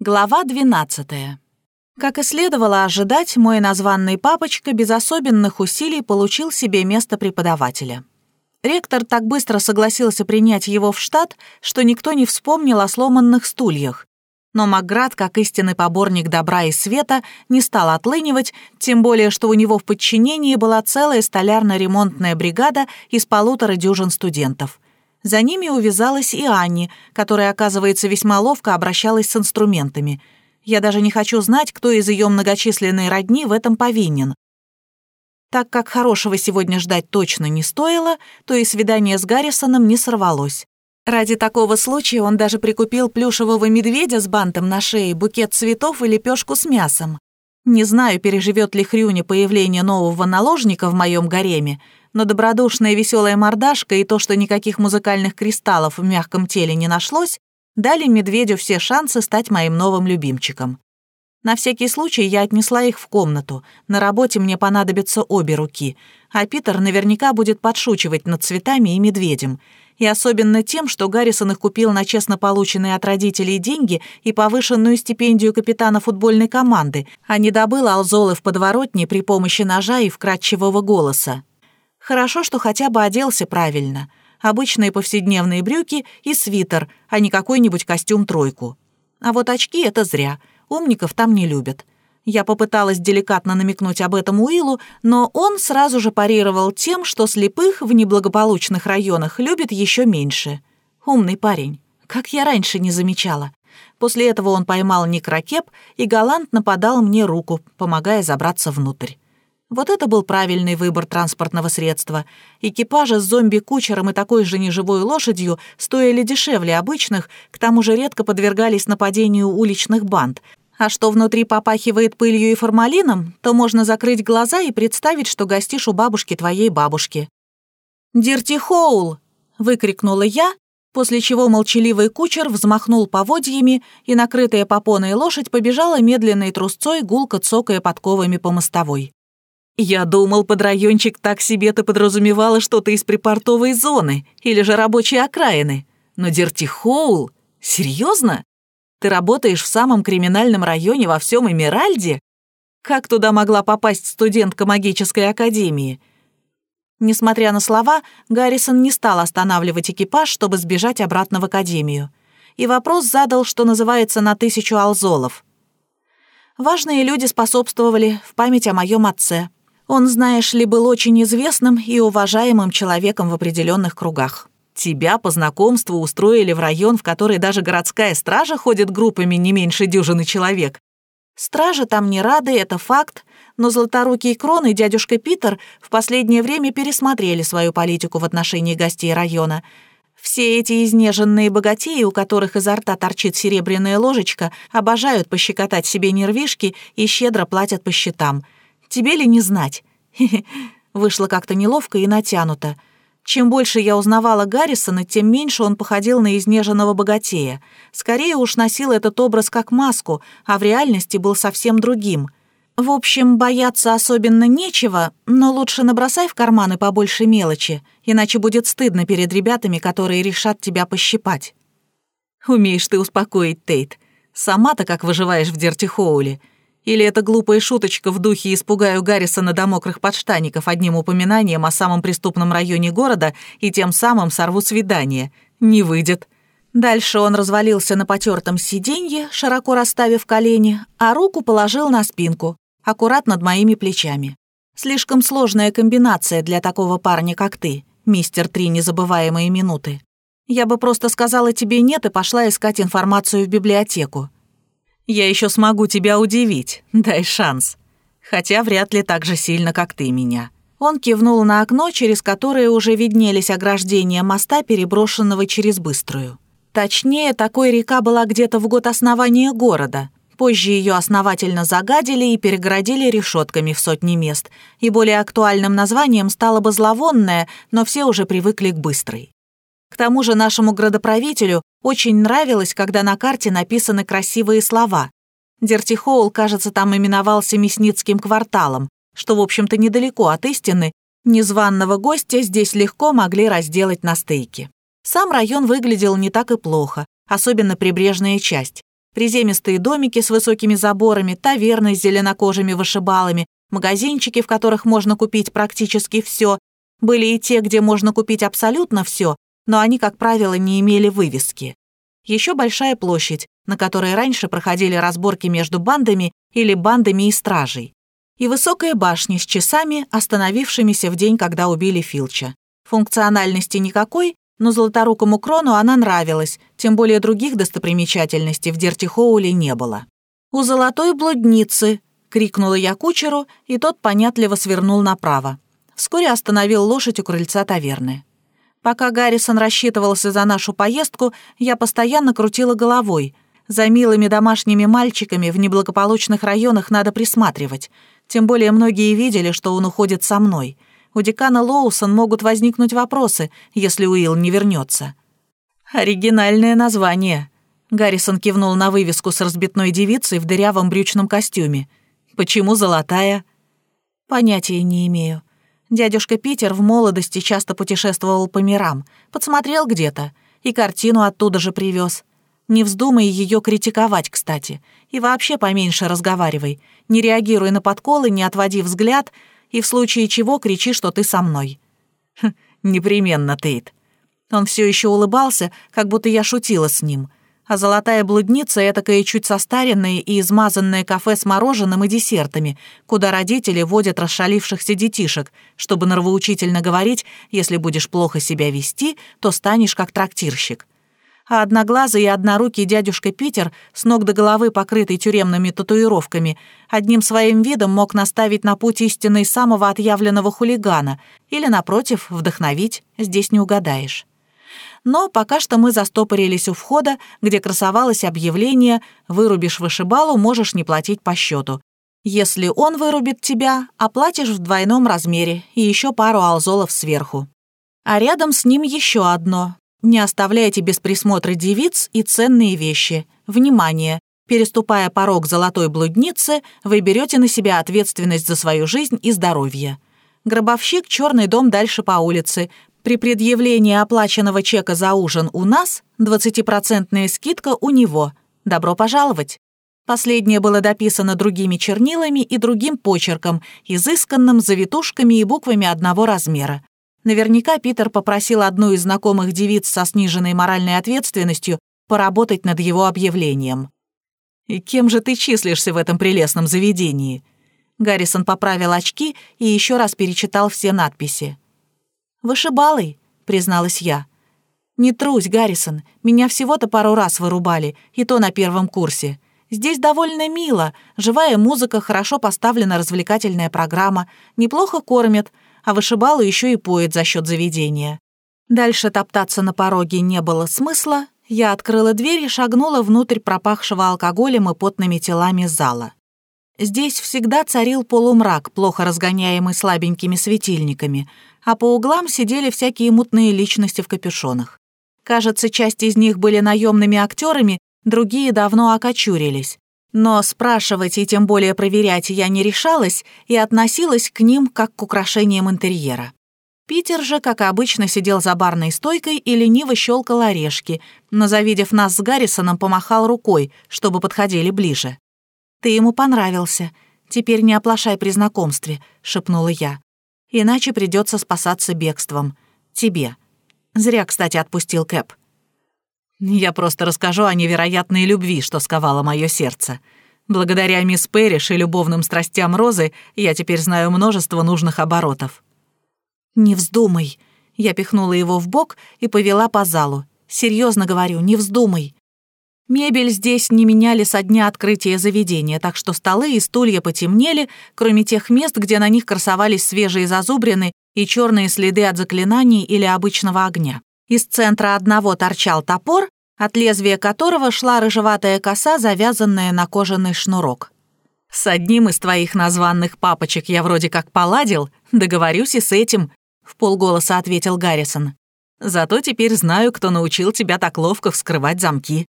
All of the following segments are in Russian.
Глава 12. Как и следовало ожидать, мой названный папочка без особенных усилий получил себе место преподавателя. Ректор так быстро согласился принять его в штат, что никто не вспомнил о сломанных стульях. Но Макград, как истинный поборник добра и света, не стал отлынивать, тем более, что у него в подчинении была целая столярно-ремонтная бригада из полутора дюжин студентов — за ними увязалась и Анни, которая, оказывается, весьма ловко обращалась с инструментами. Я даже не хочу знать, кто из ее многочисленной родни в этом повинен. Так как хорошего сегодня ждать точно не стоило, то и свидание с Гаррисоном не сорвалось. Ради такого случая он даже прикупил плюшевого медведя с бантом на шее, букет цветов и лепешку с мясом. Не знаю, переживет ли Хрюня появление нового наложника в моем гареме, но добродушная веселая мордашка и то, что никаких музыкальных кристаллов в мягком теле не нашлось, дали медведю все шансы стать моим новым любимчиком. На всякий случай я отнесла их в комнату. На работе мне понадобятся обе руки, а Питер наверняка будет подшучивать над цветами и медведем. И особенно тем, что Гаррисон их купил на честно полученные от родителей деньги и повышенную стипендию капитана футбольной команды, а не добыл алзолы в подворотне при помощи ножа и вкрадчивого голоса. Хорошо, что хотя бы оделся правильно. Обычные повседневные брюки и свитер, а не какой-нибудь костюм-тройку. А вот очки — это зря. Умников там не любят. Я попыталась деликатно намекнуть об этом Уиллу, но он сразу же парировал тем, что слепых в неблагополучных районах любят еще меньше. Умный парень. Как я раньше не замечала. После этого он поймал Никрокеп и галантно подал мне руку, помогая забраться внутрь. Вот это был правильный выбор транспортного средства. Экипажи с зомби-кучером и такой же неживой лошадью стоили дешевле обычных, к тому же редко подвергались нападению уличных банд. А что внутри попахивает пылью и формалином, то можно закрыть глаза и представить, что гостишь у бабушки твоей бабушки. «Дирти Хоул!» — выкрикнула я, после чего молчаливый кучер взмахнул поводьями, и накрытая попоной лошадь побежала медленной трусцой, гулко цокая подковами по мостовой. «Я думал, под райончик так себе ты подразумевала что-то из припортовой зоны или же рабочей окраины. Но Дерти Хоул? Серьезно? Ты работаешь в самом криминальном районе во всем Эмиральде? Как туда могла попасть студентка магической академии?» Несмотря на слова, Гаррисон не стал останавливать экипаж, чтобы сбежать обратно в академию. И вопрос задал, что называется, на тысячу алзолов. Важные люди способствовали в память о моем отце. Он, знаешь ли, был очень известным и уважаемым человеком в определенных кругах. Тебя по знакомству устроили в район, в который даже городская стража ходит группами не меньше дюжины человек. Стражи там не рады, это факт, но Золоторукий Крон и дядюшка Питер в последнее время пересмотрели свою политику в отношении гостей района. Все эти изнеженные богатеи, у которых изо рта торчит серебряная ложечка, обожают пощекотать себе нервишки и щедро платят по счетам — Тебе ли не знать?» Вышло как-то неловко и натянуто. Чем больше я узнавала Гаррисона, тем меньше он походил на изнеженного богатея. Скорее уж носил этот образ как маску, а в реальности был совсем другим. В общем, бояться особенно нечего, но лучше набросай в карманы побольше мелочи, иначе будет стыдно перед ребятами, которые решат тебя пощипать. Умеешь ты успокоить, Тейт. Сама-то как выживаешь в Дертихоуле. Или это глупая шуточка в духе «испугаю Гаррисона до мокрых подштаников одним упоминанием о самом преступном районе города и тем самым сорву свидание». Не выйдет. Дальше он развалился на потертом сиденье, широко расставив колени, а руку положил на спинку, аккурат над моими плечами. Слишком сложная комбинация для такого парня, как ты, мистер Три незабываемые минуты. Я бы просто сказала тебе «нет» и пошла искать информацию в библиотеку. Я еще смогу тебя удивить, дай шанс. Хотя вряд ли так же сильно, как ты меня». Он кивнул на окно, через которое уже виднелись ограждения моста, переброшенного через Быструю. Точнее, такой река была где-то в год основания города. Позже ее основательно загадили и перегородили решетками в сотни мест, и более актуальным названием стало бы зловонное, но все уже привыкли к Быстрой. К тому же нашему градоправителю очень нравилось, когда на карте написаны красивые слова. Дертихоул, кажется, там именовался Мясницким кварталом, что, в общем-то, недалеко от истины, незваного гостя здесь легко могли разделать на стейки. Сам район выглядел не так и плохо, особенно прибрежная часть. Приземистые домики с высокими заборами, таверны с зеленокожими вышибалами, магазинчики, в которых можно купить практически все. Были и те, где можно купить абсолютно все, но они, как правило, не имели вывески. Еще большая площадь, на которой раньше проходили разборки между бандами или бандами и стражей. И высокая башня с часами, остановившимися в день, когда убили Филча. Функциональности никакой, но золоторукому Крону она нравилась, тем более других достопримечательностей в Дертихоуле не было. «У золотой блудницы!» — крикнула я кучеру, и тот понятливо свернул направо. Вскоре остановил лошадь у крыльца таверны. Пока Гаррисон рассчитывался за нашу поездку, я постоянно крутила головой. За милыми домашними мальчиками в неблагополучных районах надо присматривать. Тем более многие видели, что он уходит со мной. У декана Лоусон могут возникнуть вопросы, если Уилл не вернется. «Оригинальное название», — Гаррисон кивнул на вывеску с разбитной девицей в дырявом брючном костюме. «Почему золотая?» «Понятия не имею. Дядюшка Питер в молодости часто путешествовал по мирам, подсмотрел где-то и картину оттуда же привез. Не вздумай ее критиковать, кстати. И вообще поменьше разговаривай. Не реагируй на подколы, не отводи взгляд, и в случае чего кричи, что ты со мной. Хм, непременно, Тейт. Он все еще улыбался, как будто я шутила с ним а золотая блудница — этакое чуть состаренное и измазанное кафе с мороженым и десертами, куда родители водят расшалившихся детишек, чтобы нравоучительно говорить, если будешь плохо себя вести, то станешь как трактирщик. А одноглазый и однорукий дядюшка Питер, с ног до головы покрытый тюремными татуировками, одним своим видом мог наставить на путь истинный самого отъявленного хулигана или, напротив, вдохновить, здесь не угадаешь но пока что мы застопорились у входа, где красовалось объявление «Вырубишь вышибалу, можешь не платить по счету». Если он вырубит тебя, оплатишь в двойном размере и еще пару алзолов сверху. А рядом с ним еще одно. Не оставляйте без присмотра девиц и ценные вещи. Внимание! Переступая порог золотой блудницы, вы берете на себя ответственность за свою жизнь и здоровье. Гробовщик — черный дом дальше по улице. При предъявлении оплаченного чека за ужин у нас 20% скидка у него. Добро пожаловать. Последнее было дописано другими чернилами и другим почерком, изысканным, завитушками и буквами одного размера. Наверняка Питер попросил одну из знакомых девиц со сниженной моральной ответственностью поработать над его объявлением. «И кем же ты числишься в этом прелестном заведении?» Гаррисон поправил очки и еще раз перечитал все надписи. «Вышибалой», — призналась я. «Не трусь, Гаррисон, меня всего-то пару раз вырубали, и то на первом курсе. Здесь довольно мило, живая музыка, хорошо поставлена развлекательная программа, неплохо кормят, а вышибалу еще и поет за счет заведения». Дальше топтаться на пороге не было смысла, я открыла дверь и шагнула внутрь пропахшего алкоголем и потными телами зала. Здесь всегда царил полумрак, плохо разгоняемый слабенькими светильниками, а по углам сидели всякие мутные личности в капюшонах. Кажется, часть из них были наемными актерами, другие давно окочурились. Но спрашивать и тем более проверять я не решалась и относилась к ним как к украшениям интерьера. Питер же, как обычно, сидел за барной стойкой и лениво щелкал орешки, но, завидев нас с Гаррисоном, помахал рукой, чтобы подходили ближе. «Ты ему понравился. Теперь не оплошай при знакомстве», — шепнула я. «Иначе придется спасаться бегством. Тебе. Зря, кстати, отпустил Кэп». «Я просто расскажу о невероятной любви, что сковало мое сердце. Благодаря мисс Перриш и любовным страстям Розы я теперь знаю множество нужных оборотов». «Не вздумай», — я пихнула его в бок и повела по залу. Серьезно говорю, не вздумай. Мебель здесь не меняли со дня открытия заведения, так что столы и стулья потемнели, кроме тех мест, где на них красовались свежие зазубрины и черные следы от заклинаний или обычного огня. Из центра одного торчал топор, от лезвия которого шла рыжеватая коса, завязанная на кожаный шнурок. «С одним из твоих названных папочек я вроде как поладил, договорюсь и с этим», — в полголоса ответил Гаррисон. «Зато теперь знаю, кто научил тебя так ловко вскрывать замки.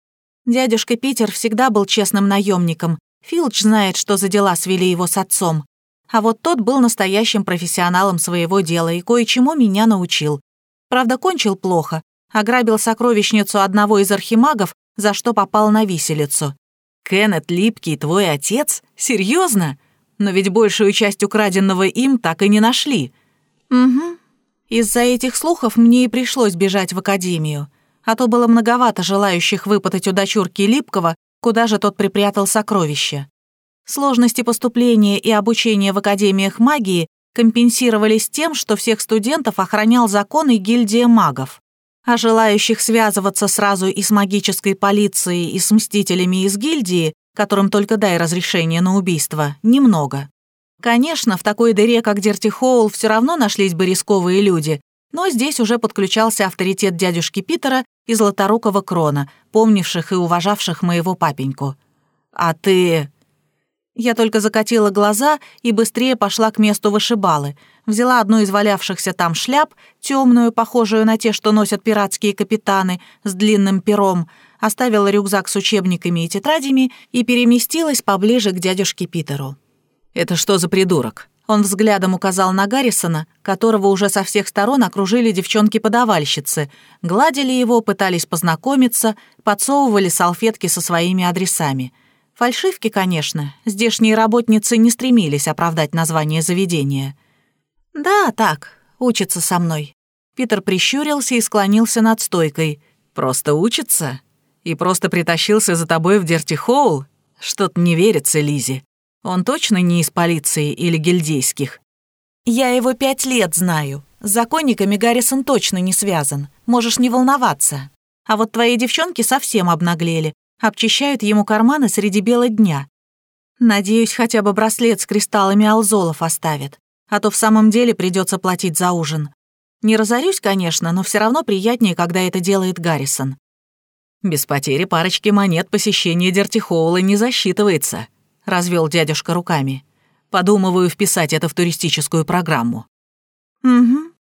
Дядюшка Питер всегда был честным наемником. Филч знает, что за дела свели его с отцом. А вот тот был настоящим профессионалом своего дела и кое-чему меня научил. Правда, кончил плохо. Ограбил сокровищницу одного из архимагов, за что попал на виселицу. Кеннет Липкий твой отец? Серьезно? Но ведь большую часть украденного им так и не нашли». «Угу. Из-за этих слухов мне и пришлось бежать в академию. А то было многовато желающих выпытать у дочурки Липкого, куда же тот припрятал сокровища. Сложности поступления и обучения в академиях магии компенсировались тем, что всех студентов охранял закон и гильдия магов. А желающих связываться сразу и с магической полицией, и с мстителями из гильдии, которым только дай разрешение на убийство, немного. Конечно, в такой дыре, как Дерти Хоул, все равно нашлись бы рисковые люди, но здесь уже подключался авторитет дядюшки Питера и Златорукого Крона, помнивших и уважавших моего папеньку. «А ты...» Я только закатила глаза и быстрее пошла к месту вышибалы. Взяла одну из валявшихся там шляп, темную, похожую на те, что носят пиратские капитаны, с длинным пером, оставила рюкзак с учебниками и тетрадями и переместилась поближе к дядюшке Питеру. «Это что за придурок?» Он взглядом указал на Гаррисона, которого уже со всех сторон окружили девчонки-подавальщицы, гладили его, пытались познакомиться, подсовывали салфетки со своими адресами — Фальшивки, конечно, здешние работницы не стремились оправдать название заведения. «Да, так, учится со мной». Питер прищурился и склонился над стойкой. «Просто учится? И просто притащился за тобой в Дерти Хоул? Что-то не верится Лизе. Он точно не из полиции или гильдейских?» «Я его пять лет знаю. С законниками Гаррисон точно не связан. Можешь не волноваться. А вот твои девчонки совсем обнаглели обчищают ему карманы среди бела дня. Надеюсь, хотя бы браслет с кристаллами алзолов оставят, а то в самом деле придется платить за ужин. Не разорюсь, конечно, но все равно приятнее, когда это делает Гаррисон. Без потери парочки монет посещение Дертихоула не засчитывается, развел дядюшка руками. Подумываю вписать это в туристическую программу. Угу.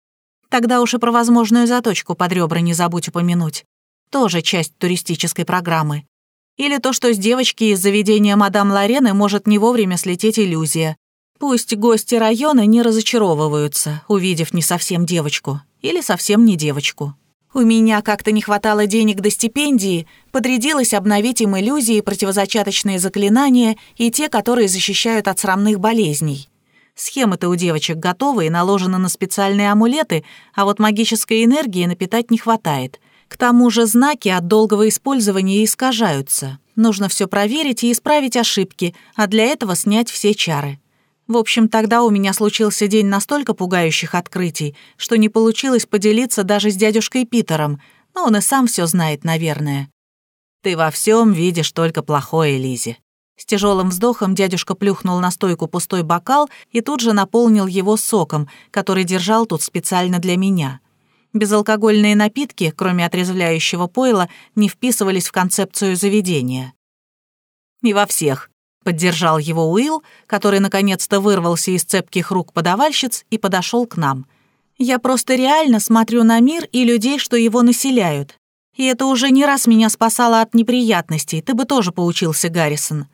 Тогда уж и про возможную заточку под ребра не забудь упомянуть. Тоже часть туристической программы. Или то, что с девочки из заведения мадам Лорены может не вовремя слететь иллюзия. Пусть гости района не разочаровываются, увидев не совсем девочку. Или совсем не девочку. У меня как-то не хватало денег до стипендии, подрядилась обновить им иллюзии, противозачаточные заклинания и те, которые защищают от срамных болезней. Схемы-то у девочек готовы и наложены на специальные амулеты, а вот магической энергии напитать не хватает. К тому же знаки от долгого использования искажаются. Нужно все проверить и исправить ошибки, а для этого снять все чары. В общем, тогда у меня случился день настолько пугающих открытий, что не получилось поделиться даже с дядюшкой Питером, но он и сам все знает, наверное. «Ты во всем видишь только плохое, Лизи. С тяжелым вздохом дядюшка плюхнул на стойку пустой бокал и тут же наполнил его соком, который держал тут специально для меня. Безалкогольные напитки, кроме отрезвляющего пойла, не вписывались в концепцию заведения. «И во всех», — поддержал его Уилл, который наконец-то вырвался из цепких рук подавальщиц и подошел к нам. «Я просто реально смотрю на мир и людей, что его населяют. И это уже не раз меня спасало от неприятностей, ты бы тоже поучился, Гаррисон».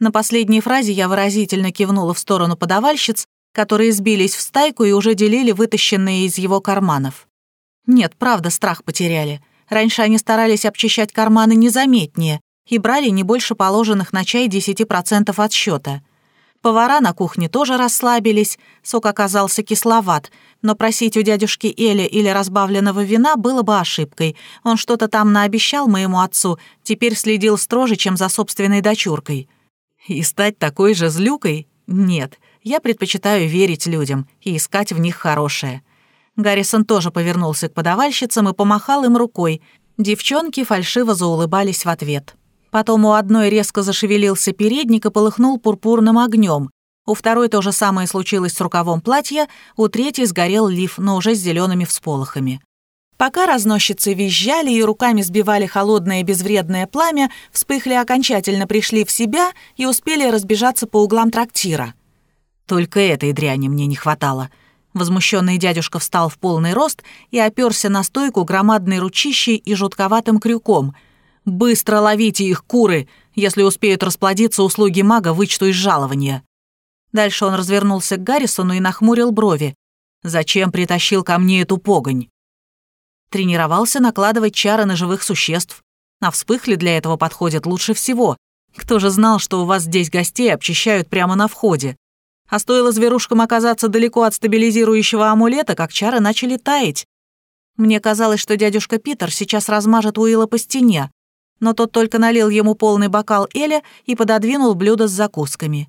На последней фразе я выразительно кивнула в сторону подавальщиц, которые сбились в стайку и уже делили вытащенные из его карманов. Нет, правда, страх потеряли. Раньше они старались обчищать карманы незаметнее и брали не больше положенных на чай 10% от счета. Повара на кухне тоже расслабились, сок оказался кисловат, но просить у дядюшки Эли или разбавленного вина было бы ошибкой. Он что-то там наобещал моему отцу, теперь следил строже, чем за собственной дочуркой. И стать такой же злюкой? Нет, я предпочитаю верить людям и искать в них хорошее. Гаррисон тоже повернулся к подавальщицам и помахал им рукой. Девчонки фальшиво заулыбались в ответ. Потом у одной резко зашевелился передник и полыхнул пурпурным огнем. У второй то же самое случилось с рукавом платья, у третьей сгорел лиф, но уже с зелеными всполохами. Пока разносчицы визжали и руками сбивали холодное безвредное пламя, вспыхли окончательно пришли в себя и успели разбежаться по углам трактира. Только этой дряни мне не хватало — Возмущенный дядюшка встал в полный рост и оперся на стойку громадной ручищей и жутковатым крюком. «Быстро ловите их, куры! Если успеют расплодиться, услуги мага вычту из жалования». Дальше он развернулся к Гаррисону и нахмурил брови. «Зачем притащил ко мне эту погонь?» Тренировался накладывать чары на живых существ. А вспыхли для этого подходят лучше всего. Кто же знал, что у вас здесь гостей обчищают прямо на входе? А стоило зверушкам оказаться далеко от стабилизирующего амулета, как чары начали таять. Мне казалось, что дядюшка Питер сейчас размажет Уилла по стене, но тот только налил ему полный бокал Эля и пододвинул блюдо с закусками.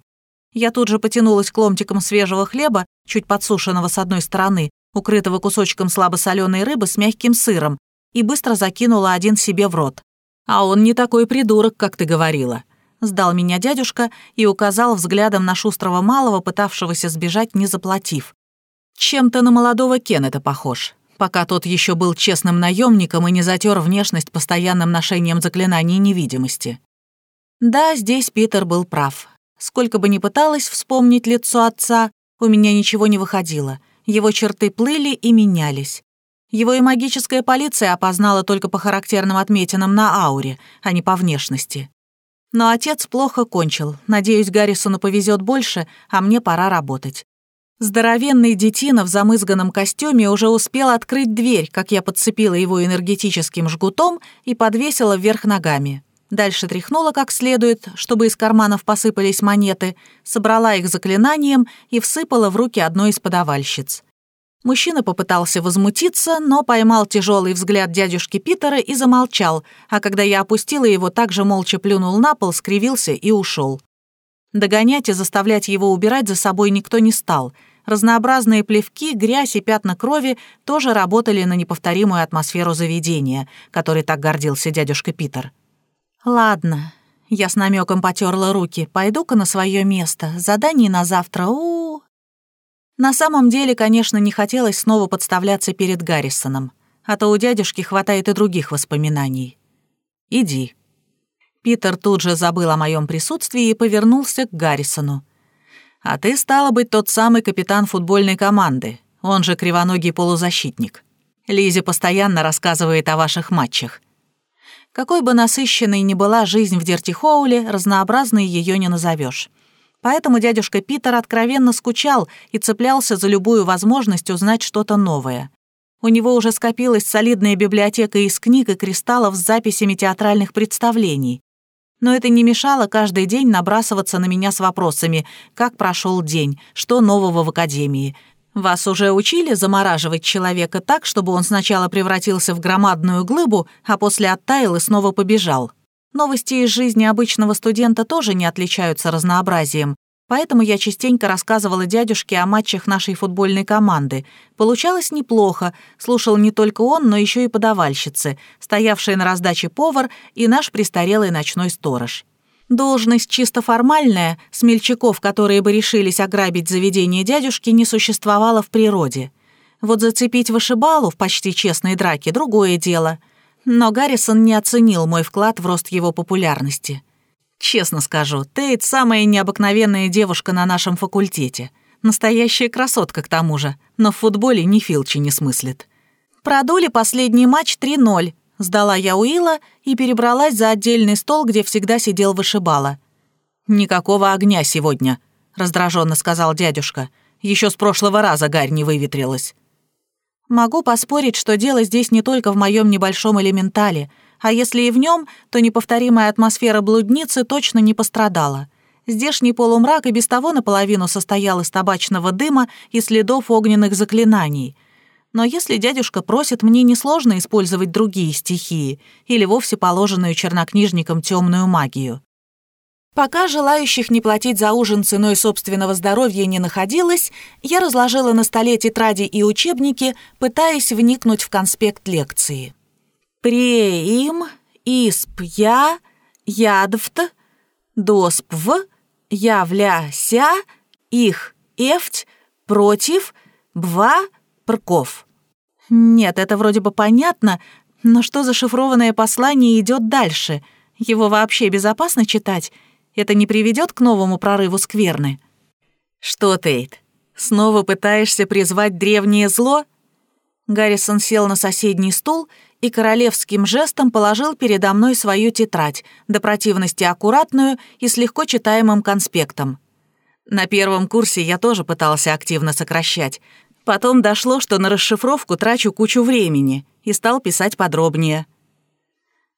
Я тут же потянулась к ломтикам свежего хлеба, чуть подсушенного с одной стороны, укрытого кусочком слабосоленой рыбы с мягким сыром, и быстро закинула один себе в рот. «А он не такой придурок, как ты говорила», — сдал меня дядюшка и указал взглядом на шустрого малого, пытавшегося сбежать, не заплатив. «Чем-то на молодого Кеннета похож, пока тот еще был честным наемником и не затер внешность постоянным ношением заклинаний невидимости». Да, здесь Питер был прав. Сколько бы ни пыталась вспомнить лицо отца, у меня ничего не выходило. Его черты плыли и менялись. Его и магическая полиция опознала только по характерным отметинам на ауре, а не по внешности. Но отец плохо кончил. Надеюсь, Гаррисону повезет больше, а мне пора работать. Здоровенный детина в замызганном костюме уже успел открыть дверь, как я подцепила его энергетическим жгутом и подвесила вверх ногами. Дальше тряхнула как следует, чтобы из карманов посыпались монеты, собрала их заклинанием и всыпала в руки одной из подавальщиц. Мужчина попытался возмутиться, но поймал тяжелый взгляд дядюшки Питера и замолчал, а когда я опустила его, также молча плюнул на пол, скривился и ушел. Догонять и заставлять его убирать за собой никто не стал. Разнообразные плевки, грязь и пятна крови тоже работали на неповторимую атмосферу заведения, которой так гордился дядюшка Питер. «Ладно», — я с намеком потерла руки, — «пойду-ка на свое место. Задание на завтра, у, -у, -у. На самом деле, конечно, не хотелось снова подставляться перед Гаррисоном, а то у дядюшки хватает и других воспоминаний. «Иди». Питер тут же забыл о моем присутствии и повернулся к Гаррисону. «А ты, стала быть, тот самый капитан футбольной команды, он же кривоногий полузащитник. Лизи постоянно рассказывает о ваших матчах. Какой бы насыщенной ни была жизнь в Дертихоуле, разнообразной ее не назовешь. Поэтому дядюшка Питер откровенно скучал и цеплялся за любую возможность узнать что-то новое. У него уже скопилась солидная библиотека из книг и кристаллов с записями театральных представлений. Но это не мешало каждый день набрасываться на меня с вопросами «Как прошел день? Что нового в академии? Вас уже учили замораживать человека так, чтобы он сначала превратился в громадную глыбу, а после оттаял и снова побежал?» Новости из жизни обычного студента тоже не отличаются разнообразием, поэтому я частенько рассказывала дядюшке о матчах нашей футбольной команды. Получалось неплохо, слушал не только он, но еще и подавальщицы, стоявшие на раздаче повар и наш престарелый ночной сторож. Должность чисто формальная, смельчаков, которые бы решились ограбить заведение дядюшки, не существовало в природе. Вот зацепить вышибалу в почти честной драке — другое дело — но Гаррисон не оценил мой вклад в рост его популярности. Честно скажу, Тейт — самая необыкновенная девушка на нашем факультете. Настоящая красотка к тому же, но в футболе ни Филчи не смыслит. Продули последний матч 3-0. Сдала я Уилла и перебралась за отдельный стол, где всегда сидел вышибала. «Никакого огня сегодня», — раздраженно сказал дядюшка. Еще с прошлого раза гарь не выветрилась. Могу поспорить, что дело здесь не только в моем небольшом элементале, а если и в нем, то неповторимая атмосфера блудницы точно не пострадала. Здешний полумрак и без того наполовину состоял из табачного дыма и следов огненных заклинаний. Но если дядюшка просит, мне несложно использовать другие стихии или вовсе положенную чернокнижникам темную магию. Пока желающих не платить за ужин ценой собственного здоровья не находилось, я разложила на столе тетради и учебники, пытаясь вникнуть в конспект лекции. «Преим, исп я, ядвт, доспв, являся, их, эфть, против, бва, прков». Нет, это вроде бы понятно, но что за шифрованное послание идет дальше? Его вообще безопасно читать? это не приведет к новому прорыву скверны? Что, Тейт, снова пытаешься призвать древнее зло? Гаррисон сел на соседний стул и королевским жестом положил передо мной свою тетрадь, до противности аккуратную и с легко читаемым конспектом. На первом курсе я тоже пытался активно сокращать. Потом дошло, что на расшифровку трачу кучу времени, и стал писать подробнее.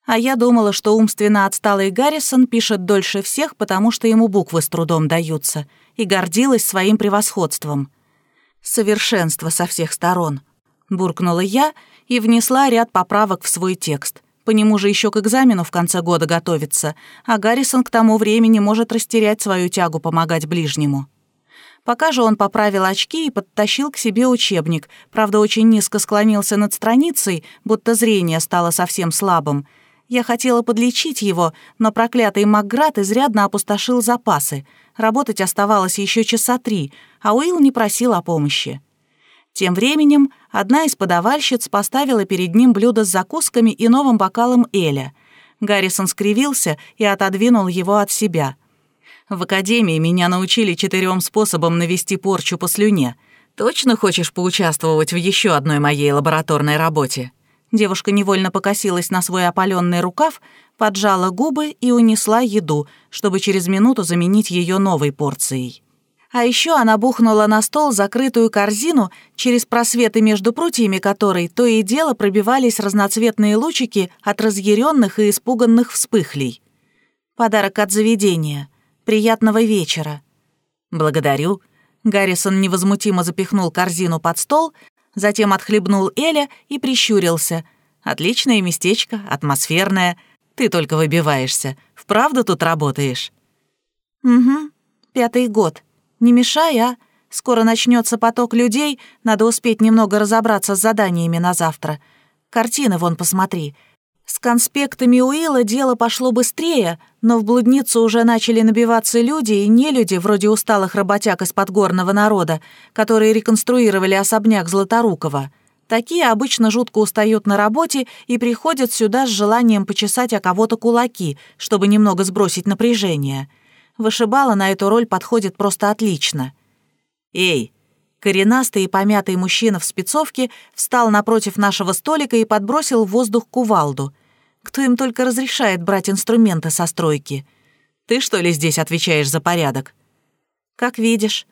А я думала, что умственно отсталый Гаррисон пишет дольше всех, потому что ему буквы с трудом даются, и гордилась своим превосходством. «Совершенство со всех сторон», — буркнула я и внесла ряд поправок в свой текст. По нему же еще к экзамену в конце года готовится, а Гаррисон к тому времени может растерять свою тягу помогать ближнему. Пока же он поправил очки и подтащил к себе учебник, правда, очень низко склонился над страницей, будто зрение стало совсем слабым. Я хотела подлечить его, но проклятый Макград изрядно опустошил запасы. Работать оставалось еще часа три, а Уилл не просил о помощи. Тем временем одна из подавальщиц поставила перед ним блюдо с закусками и новым бокалом Эля. Гаррисон скривился и отодвинул его от себя. «В академии меня научили четырем способам навести порчу по слюне. Точно хочешь поучаствовать в еще одной моей лабораторной работе?» Девушка невольно покосилась на свой опаленный рукав, поджала губы и унесла еду, чтобы через минуту заменить ее новой порцией. А еще она бухнула на стол закрытую корзину, через просветы между прутьями которой то и дело пробивались разноцветные лучики от разъяренных и испуганных вспыхлей. Подарок от заведения. Приятного вечера. Благодарю. Гаррисон невозмутимо запихнул корзину под стол, затем отхлебнул Эля и прищурился. Отличное местечко, атмосферное. Ты только выбиваешься. Вправду тут работаешь? Угу. Пятый год. Не мешай, а? Скоро начнется поток людей, надо успеть немного разобраться с заданиями на завтра. Картины вон посмотри. С конспектами Уилла дело пошло быстрее, но в блудницу уже начали набиваться люди и нелюди, вроде усталых работяг из подгорного народа, которые реконструировали особняк Златорукова. Такие обычно жутко устают на работе и приходят сюда с желанием почесать о кого-то кулаки, чтобы немного сбросить напряжение. Вышибала на эту роль подходит просто отлично. «Эй!» Коренастый и помятый мужчина в спецовке встал напротив нашего столика и подбросил в воздух кувалду. Кто им только разрешает брать инструменты со стройки? Ты что ли здесь отвечаешь за порядок? Как видишь.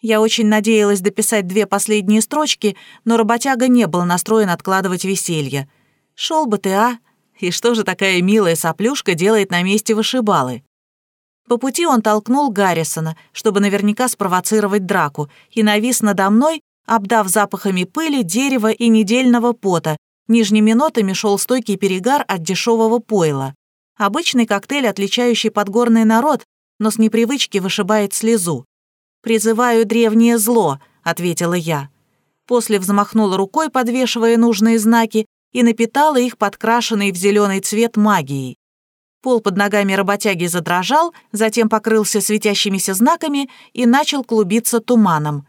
Я очень надеялась дописать две последние строчки, но работяга не был настроен откладывать веселье. Шел бы ты, а? И что же такая милая соплюшка делает на месте вышибалы? По пути он толкнул Гаррисона, чтобы наверняка спровоцировать драку, и навис надо мной, обдав запахами пыли, дерева и недельного пота. Нижними нотами шел стойкий перегар от дешевого пойла. Обычный коктейль, отличающий подгорный народ, но с непривычки вышибает слезу. «Призываю древнее зло», — ответила я. После взмахнула рукой, подвешивая нужные знаки, и напитала их подкрашенной в зеленый цвет магией. Пол под ногами работяги задрожал, затем покрылся светящимися знаками и начал клубиться туманом.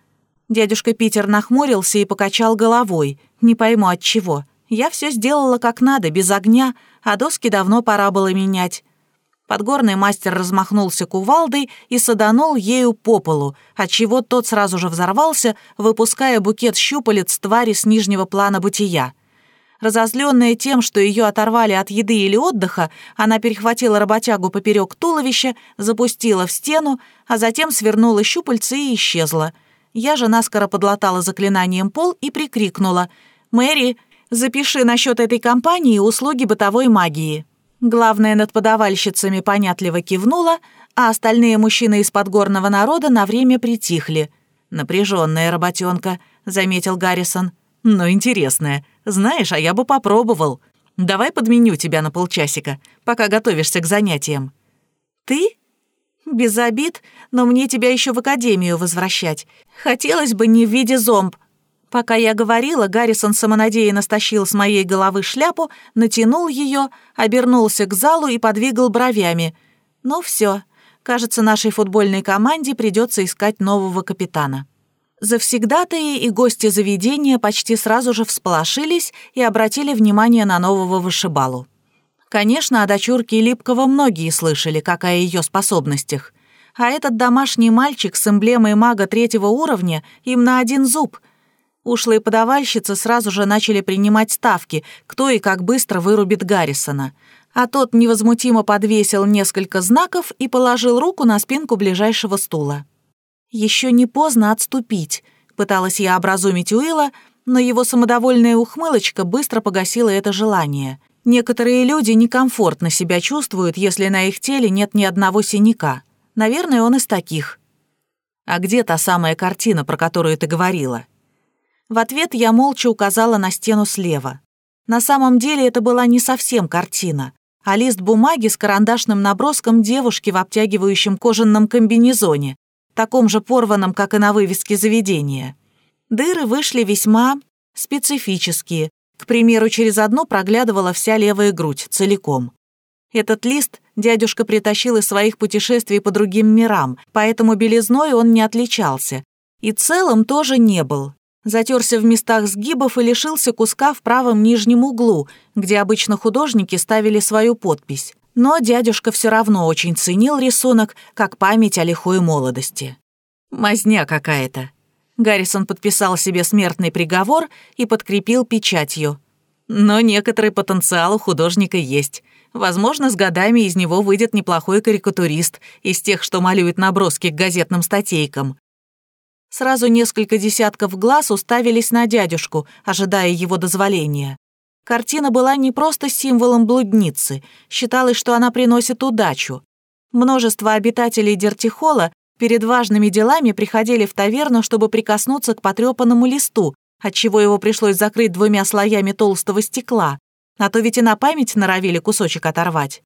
Дядюшка Питер нахмурился и покачал головой. Не пойму от чего. Я все сделала как надо, без огня, а доски давно пора было менять. Подгорный мастер размахнулся кувалдой и саданул ею по полу, отчего тот сразу же взорвался, выпуская букет щупалец твари с нижнего плана бытия. Разозленная тем, что ее оторвали от еды или отдыха, она перехватила работягу поперек туловища, запустила в стену, а затем свернула щупальцы и исчезла. Я же наскоро подлатала заклинанием пол и прикрикнула «Мэри, запиши насчет этой компании услуги бытовой магии». Главная над подавальщицами понятливо кивнула, а остальные мужчины из подгорного народа на время притихли. «Напряженная работенка», — заметил Гаррисон. «Но интересная. Знаешь, а я бы попробовал. Давай подменю тебя на полчасика, пока готовишься к занятиям». «Ты?» «Без обид, но мне тебя еще в академию возвращать. Хотелось бы не в виде зомб». Пока я говорила, Гаррисон самонадеянно стащил с моей головы шляпу, натянул ее, обернулся к залу и подвигал бровями. «Ну все, кажется, нашей футбольной команде придется искать нового капитана». Завсегдатые и гости заведения почти сразу же всполошились и обратили внимание на нового вышибалу. Конечно, о дочурке Липкова многие слышали, как о ее способностях. А этот домашний мальчик с эмблемой мага третьего уровня им на один зуб. Ушлые подавальщицы сразу же начали принимать ставки, кто и как быстро вырубит Гаррисона. А тот невозмутимо подвесил несколько знаков и положил руку на спинку ближайшего стула. Еще не поздно отступить», — пыталась я образумить Уилла, но его самодовольная ухмылочка быстро погасила это желание. Некоторые люди некомфортно себя чувствуют, если на их теле нет ни одного синяка. Наверное, он из таких. А где та самая картина, про которую ты говорила? В ответ я молча указала на стену слева. На самом деле это была не совсем картина, а лист бумаги с карандашным наброском девушки в обтягивающем кожаном комбинезоне, таком же порванном, как и на вывеске заведения. Дыры вышли весьма специфические. К примеру, через одно проглядывала вся левая грудь целиком. Этот лист дядюшка притащил из своих путешествий по другим мирам, поэтому белизной он не отличался. И целым тоже не был, затерся в местах сгибов и лишился куска в правом нижнем углу, где обычно художники ставили свою подпись. Но дядюшка все равно очень ценил рисунок, как память о лихой молодости. Мазня какая-то. Гаррисон подписал себе смертный приговор и подкрепил печатью. Но некоторый потенциал у художника есть. Возможно, с годами из него выйдет неплохой карикатурист из тех, что малюют наброски к газетным статейкам. Сразу несколько десятков глаз уставились на дядюшку, ожидая его дозволения. Картина была не просто символом блудницы, считалось, что она приносит удачу. Множество обитателей Дертихола перед важными делами приходили в таверну, чтобы прикоснуться к потрепанному листу, отчего его пришлось закрыть двумя слоями толстого стекла, а то ведь и на память норовили кусочек оторвать.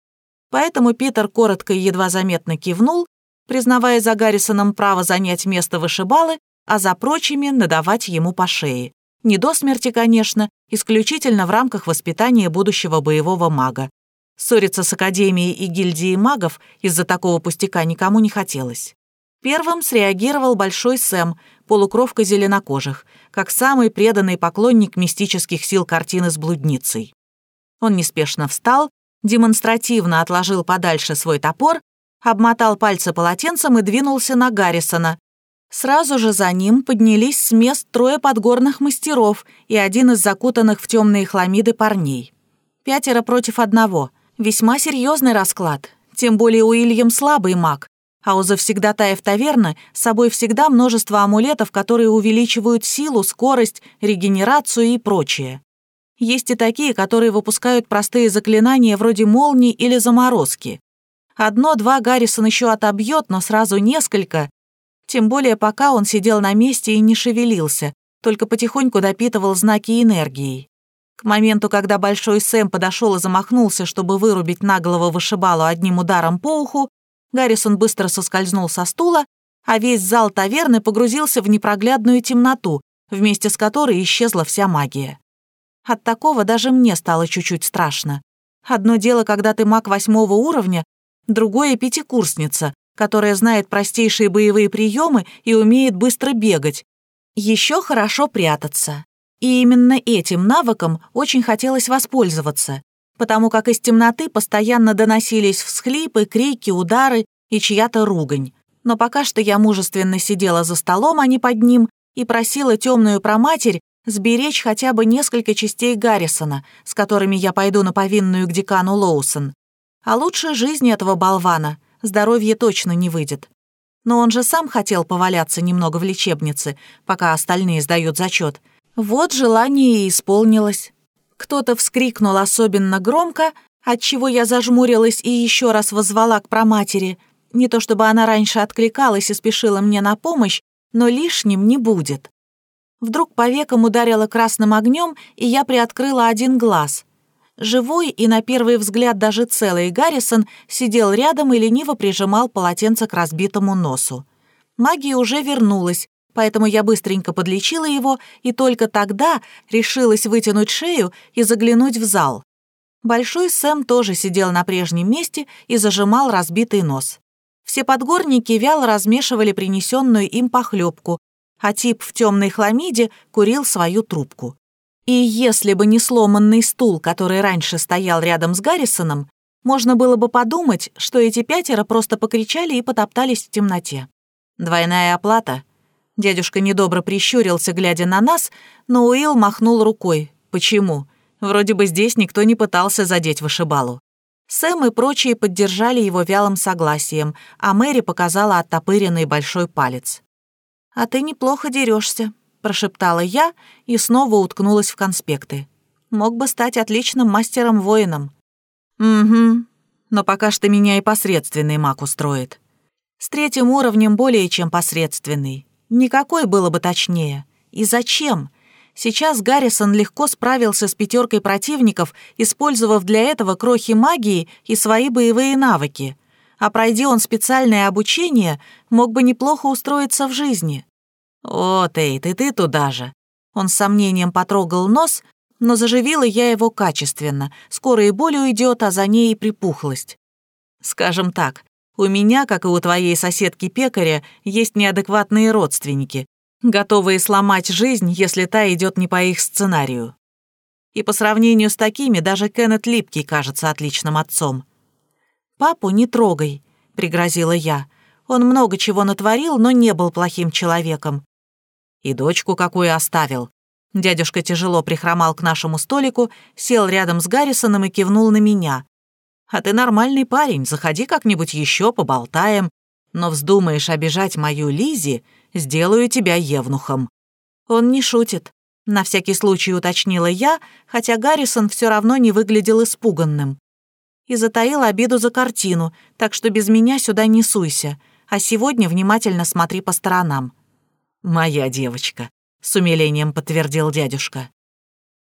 Поэтому Питер коротко и едва заметно кивнул признавая за Гаррисоном право занять место вышибалы, а за прочими надавать ему по шее. Не до смерти, конечно, исключительно в рамках воспитания будущего боевого мага. Ссориться с Академией и гильдией магов из-за такого пустяка никому не хотелось. Первым среагировал Большой Сэм, полукровка зеленокожих, как самый преданный поклонник мистических сил картины с блудницей. Он неспешно встал, демонстративно отложил подальше свой топор обмотал пальцы полотенцем и двинулся на Гаррисона. Сразу же за ним поднялись с мест трое подгорных мастеров и один из закутанных в темные хламиды парней. Пятеро против одного. Весьма серьезный расклад. Тем более Уильям слабый маг, а у завсегдатаев таверны с собой всегда множество амулетов, которые увеличивают силу, скорость, регенерацию и прочее. Есть и такие, которые выпускают простые заклинания вроде молний или заморозки. Одно-два Гаррисон еще отобьет, но сразу несколько. Тем более пока он сидел на месте и не шевелился, только потихоньку допитывал знаки энергией. К моменту, когда Большой Сэм подошел и замахнулся, чтобы вырубить наглого вышибалу одним ударом по уху, Гаррисон быстро соскользнул со стула, а весь зал таверны погрузился в непроглядную темноту, вместе с которой исчезла вся магия. От такого даже мне стало чуть-чуть страшно. Одно дело, когда ты маг восьмого уровня, другое — пятикурсница, которая знает простейшие боевые приемы и умеет быстро бегать. Еще хорошо прятаться. И именно этим навыком очень хотелось воспользоваться, потому как из темноты постоянно доносились всхлипы, крики, удары и чья-то ругань. Но пока что я мужественно сидела за столом, а не под ним, и просила темную проматерь сберечь хотя бы несколько частей Гаррисона, с которыми я пойду на повинную к декану Лоусон. А лучше жизни этого болвана здоровье точно не выйдет. Но он же сам хотел поваляться немного в лечебнице, пока остальные сдают зачет. Вот желание и исполнилось. Кто-то вскрикнул особенно громко, отчего я зажмурилась и еще раз возвала к проматери. Не то чтобы она раньше откликалась и спешила мне на помощь, но лишним не будет. Вдруг по векам ударило красным огнем, и я приоткрыла один глаз — Живой и, на первый взгляд, даже целый Гаррисон сидел рядом и лениво прижимал полотенце к разбитому носу. Магия уже вернулась, поэтому я быстренько подлечила его и только тогда решилась вытянуть шею и заглянуть в зал. Большой Сэм тоже сидел на прежнем месте и зажимал разбитый нос. Все подгорники вяло размешивали принесенную им похлебку, а тип в темной хламиде курил свою трубку. И если бы не сломанный стул, который раньше стоял рядом с Гаррисоном, можно было бы подумать, что эти пятеро просто покричали и потоптались в темноте. Двойная оплата. Дядюшка недобро прищурился, глядя на нас, но Уилл махнул рукой. Почему? Вроде бы здесь никто не пытался задеть вышибалу. Сэм и прочие поддержали его вялым согласием, а Мэри показала оттопыренный большой палец. «А ты неплохо дерешься, прошептала я и снова уткнулась в конспекты. Мог бы стать отличным мастером-воином. Угу. Но пока что меня и посредственный маг устроит. С третьим уровнем более чем посредственный. Никакой было бы точнее. И зачем? Сейчас Гаррисон легко справился с пятеркой противников, использовав для этого крохи магии и свои боевые навыки. А пройди он специальное обучение, мог бы неплохо устроиться в жизни. «О, Тейт, и ты туда же!» Он с сомнением потрогал нос, но заживила я его качественно. Скоро и боль уйдет, а за ней и припухлость. Скажем так, у меня, как и у твоей соседки-пекаря, есть неадекватные родственники, готовые сломать жизнь, если та идет не по их сценарию. И по сравнению с такими даже Кеннет Липкий кажется отличным отцом. «Папу не трогай», — пригрозила я. «Он много чего натворил, но не был плохим человеком. И дочку какую оставил». Дядюшка тяжело прихромал к нашему столику, сел рядом с Гаррисоном и кивнул на меня. «А ты нормальный парень, заходи как-нибудь еще, поболтаем. Но вздумаешь обижать мою Лизи, сделаю тебя евнухом». Он не шутит. На всякий случай уточнила я, хотя Гаррисон все равно не выглядел испуганным. И затаил обиду за картину, так что без меня сюда не суйся, а сегодня внимательно смотри по сторонам. «Моя девочка», — с умилением подтвердил дядюшка.